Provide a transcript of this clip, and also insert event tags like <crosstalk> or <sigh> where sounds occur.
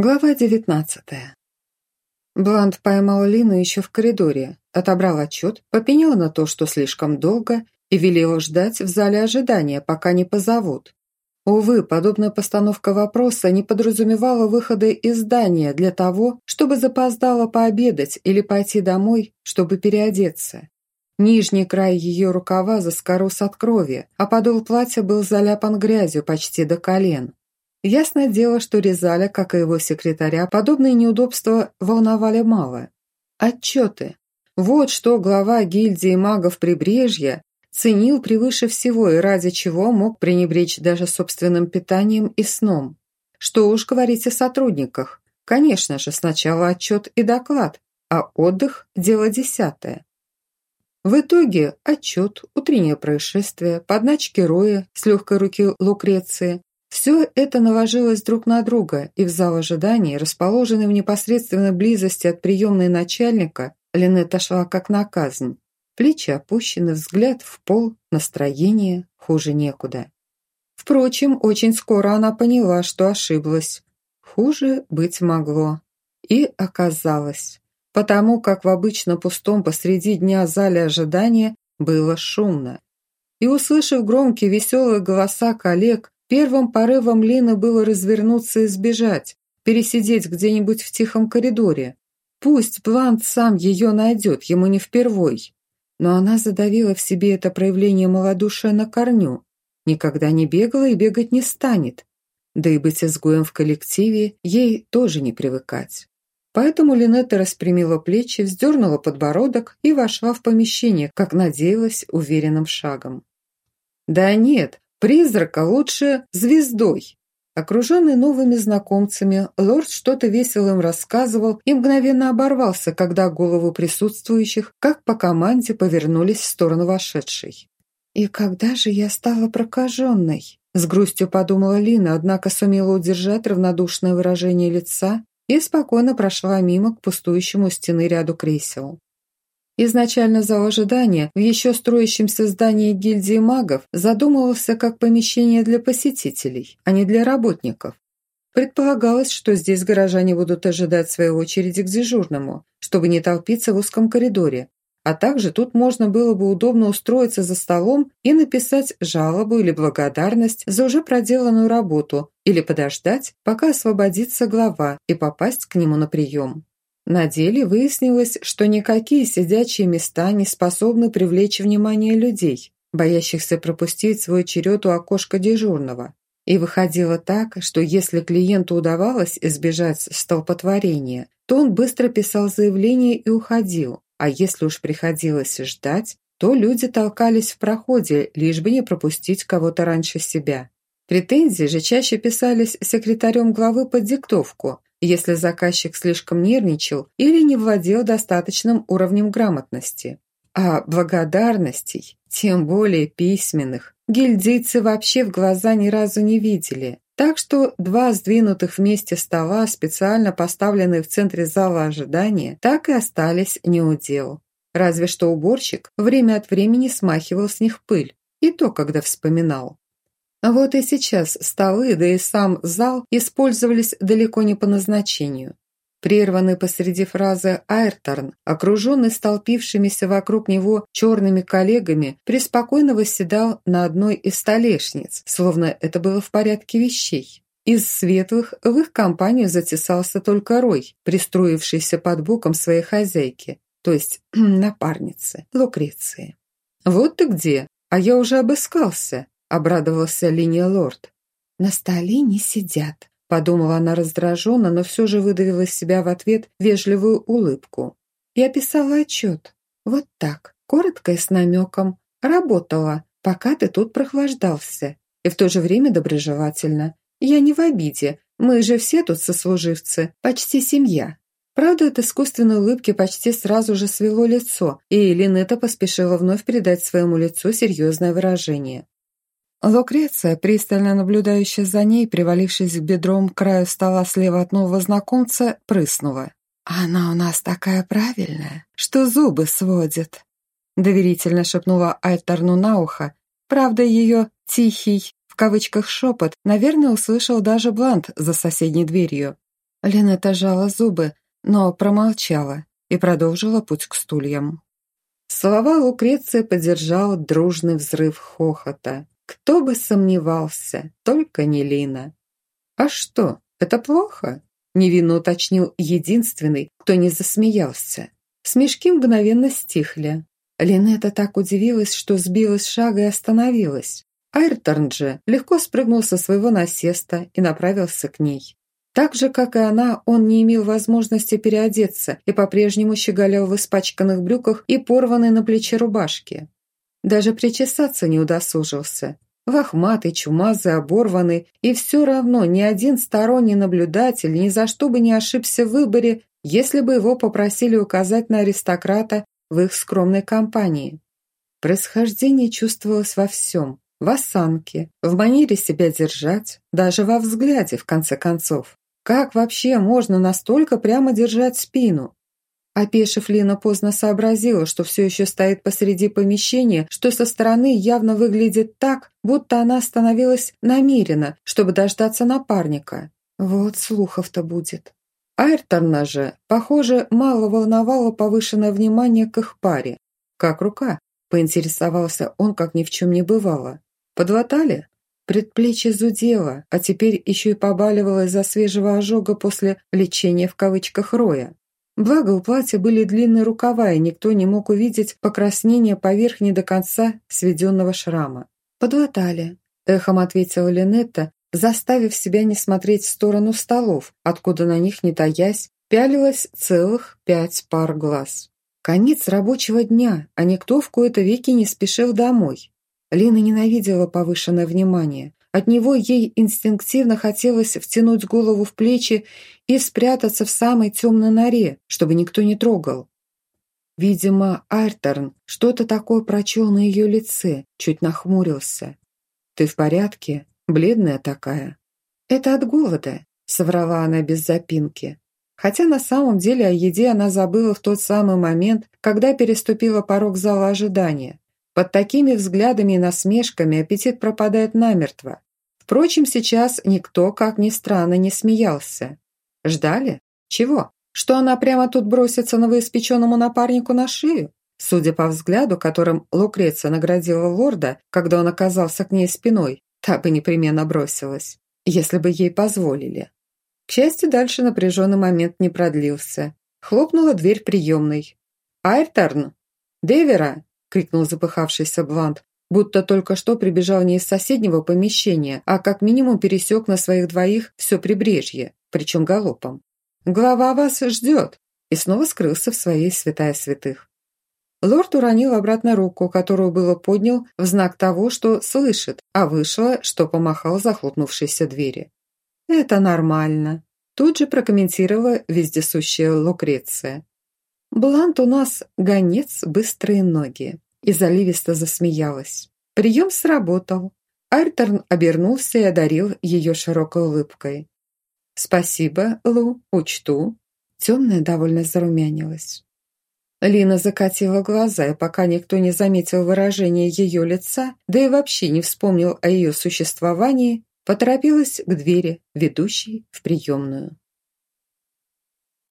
Глава девятнадцатая. Блант поймал Лину еще в коридоре, отобрал отчет, попенял на то, что слишком долго, и велел ждать в зале ожидания, пока не позовут. Увы, подобная постановка вопроса не подразумевала выхода из здания для того, чтобы запоздало пообедать или пойти домой, чтобы переодеться. Нижний край ее рукава заскорос от крови, а подол платья был заляпан грязью почти до колен. Ясное дело, что Резаля, как и его секретаря, подобные неудобства волновали мало. Отчеты. Вот что глава гильдии магов Прибрежья ценил превыше всего и ради чего мог пренебречь даже собственным питанием и сном. Что уж говорить о сотрудниках. Конечно же, сначала отчет и доклад, а отдых – дело десятое. В итоге отчет, утреннее происшествие, подначки Роя с легкой руки Лукреции, все это наложилось друг на друга, и в зал ожидания, расположенный в непосредственной близости от приемной начальника, Линетта шла как на казнь. Плечи опущены, взгляд в пол, настроение хуже некуда. Впрочем, очень скоро она поняла, что ошиблась. Хуже быть могло. И оказалось. Потому как в обычно пустом посреди дня зале ожидания было шумно. И услышав громкие веселые голоса коллег, Первым порывом Лины было развернуться и сбежать, пересидеть где-нибудь в тихом коридоре. Пусть Блант сам ее найдет, ему не впервой. Но она задавила в себе это проявление малодушия на корню. Никогда не бегала и бегать не станет. Да и быть изгоем в коллективе ей тоже не привыкать. Поэтому Линетта распрямила плечи, вздернула подбородок и вошла в помещение, как надеялась, уверенным шагом. Да нет, Призрака лучше звездой. Окруженный новыми знакомцами, лорд что-то весело им рассказывал и мгновенно оборвался, когда голову присутствующих, как по команде, повернулись в сторону вошедшей. «И когда же я стала прокаженной?» С грустью подумала Лина, однако сумела удержать равнодушное выражение лица и спокойно прошла мимо к пустующему стены ряду кресел. Изначально зал ожидания в еще строящемся здании гильдии магов задумывался как помещение для посетителей, а не для работников. Предполагалось, что здесь горожане будут ожидать своей очереди к дежурному, чтобы не толпиться в узком коридоре, а также тут можно было бы удобно устроиться за столом и написать жалобу или благодарность за уже проделанную работу или подождать, пока освободится глава и попасть к нему на прием. На деле выяснилось, что никакие сидячие места не способны привлечь внимание людей, боящихся пропустить свой черед у окошка дежурного. И выходило так, что если клиенту удавалось избежать столпотворения, то он быстро писал заявление и уходил, а если уж приходилось ждать, то люди толкались в проходе, лишь бы не пропустить кого-то раньше себя. Претензии же чаще писались секретарем главы под диктовку, если заказчик слишком нервничал или не владел достаточным уровнем грамотности. А благодарностей, тем более письменных, гильдийцы вообще в глаза ни разу не видели. Так что два сдвинутых вместе стола, специально поставленные в центре зала ожидания, так и остались неудел. Разве что уборщик время от времени смахивал с них пыль, и то, когда вспоминал. Вот и сейчас столы, да и сам зал использовались далеко не по назначению. Прерванный посреди фразы Айрторн, окруженный столпившимися вокруг него черными коллегами, преспокойно восседал на одной из столешниц, словно это было в порядке вещей. Из светлых в их компанию затесался только Рой, пристроившийся под боком своей хозяйки, то есть <clears throat> напарницы, Лукреции. «Вот ты где, а я уже обыскался», – обрадовался Линия Лорд. «На столе не сидят», – подумала она раздраженно, но все же выдавила из себя в ответ вежливую улыбку. «Я писала отчет. Вот так, коротко и с намеком. Работала, пока ты тут прохлаждался. И в то же время доброжелательно. Я не в обиде, мы же все тут сослуживцы, почти семья». Правда, от искусственной улыбки почти сразу же свело лицо, и Линета поспешила вновь передать своему лицу серьезное выражение. Лукреция, пристально наблюдающая за ней, привалившись к бедром к краю стола слева от нового знакомца, прыснула. «Она у нас такая правильная, что зубы сводит», доверительно шепнула Альтарну на ухо. Правда, ее «тихий» в кавычках шепот, наверное, услышал даже Блант за соседней дверью. Линетта жала зубы, но промолчала и продолжила путь к стульям. Слова Лукреции поддержал дружный взрыв хохота. Кто бы сомневался, только не Лина. «А что, это плохо?» – невинно уточнил единственный, кто не засмеялся. Смешки мгновенно стихли. Линетта так удивилась, что сбилась с шага и остановилась. Айрторн же легко спрыгнул со своего насеста и направился к ней. Так же, как и она, он не имел возможности переодеться и по-прежнему щеголял в испачканных брюках и порванной на плече рубашке. Даже причесаться не удосужился. Лохматый, чумазый, оборванный, и все равно ни один сторонний наблюдатель ни за что бы не ошибся в выборе, если бы его попросили указать на аристократа в их скромной компании. Происхождение чувствовалось во всем, в осанке, в манере себя держать, даже во взгляде, в конце концов. Как вообще можно настолько прямо держать спину? Опешив, Лина поздно сообразила, что все еще стоит посреди помещения, что со стороны явно выглядит так, будто она остановилась намеренно, чтобы дождаться напарника. Вот слухов-то будет. Айрторна же, похоже, мало волновало повышенное внимание к их паре. «Как рука?» – поинтересовался он, как ни в чем не бывало. «Подлатали?» Предплечье зудело, а теперь еще и побаливало из-за свежего ожога после «лечения» в кавычках Роя. Благо, у платья были длинные рукава, и никто не мог увидеть покраснение поверх не до конца сведенного шрама. «Подлатали», – эхом ответила Линетта, заставив себя не смотреть в сторону столов, откуда на них, не таясь, пялилось целых пять пар глаз. Конец рабочего дня, а никто в кои-то веки не спешил домой. Лина ненавидела повышенное внимание. От него ей инстинктивно хотелось втянуть голову в плечи и спрятаться в самой темной норе, чтобы никто не трогал. Видимо, Айрторн что-то такое прочел на ее лице, чуть нахмурился. «Ты в порядке? Бледная такая». «Это от голода», — соврала она без запинки. Хотя на самом деле о еде она забыла в тот самый момент, когда переступила порог зала ожидания. Под такими взглядами и насмешками аппетит пропадает намертво. Впрочем, сейчас никто, как ни странно, не смеялся. Ждали? Чего? Что она прямо тут бросится новоиспеченному напарнику на шею? Судя по взгляду, которым Лукреция наградила лорда, когда он оказался к ней спиной, та бы непременно бросилась, если бы ей позволили. К счастью, дальше напряженный момент не продлился. Хлопнула дверь приемной. «Айрторн! Девера!» – крикнул запыхавшийся Блант, будто только что прибежал не из соседнего помещения, а как минимум пересек на своих двоих все прибрежье, причем галопом. «Глава вас ждет!» и снова скрылся в своей святая святых. Лорд уронил обратно руку, которую было поднял в знак того, что слышит, а вышло, что помахал захлопнувшейся двери. «Это нормально», – тут же прокомментировала вездесущая Лукреция. Блант у нас гонец быстрые ноги. И заливисто засмеялась. Прием сработал. Альтерн обернулся и одарил ее широкой улыбкой. «Спасибо, Лу, учту». Темная довольно зарумянилась. Лина закатила глаза, и пока никто не заметил выражения ее лица, да и вообще не вспомнил о ее существовании, поторопилась к двери, ведущей в приемную.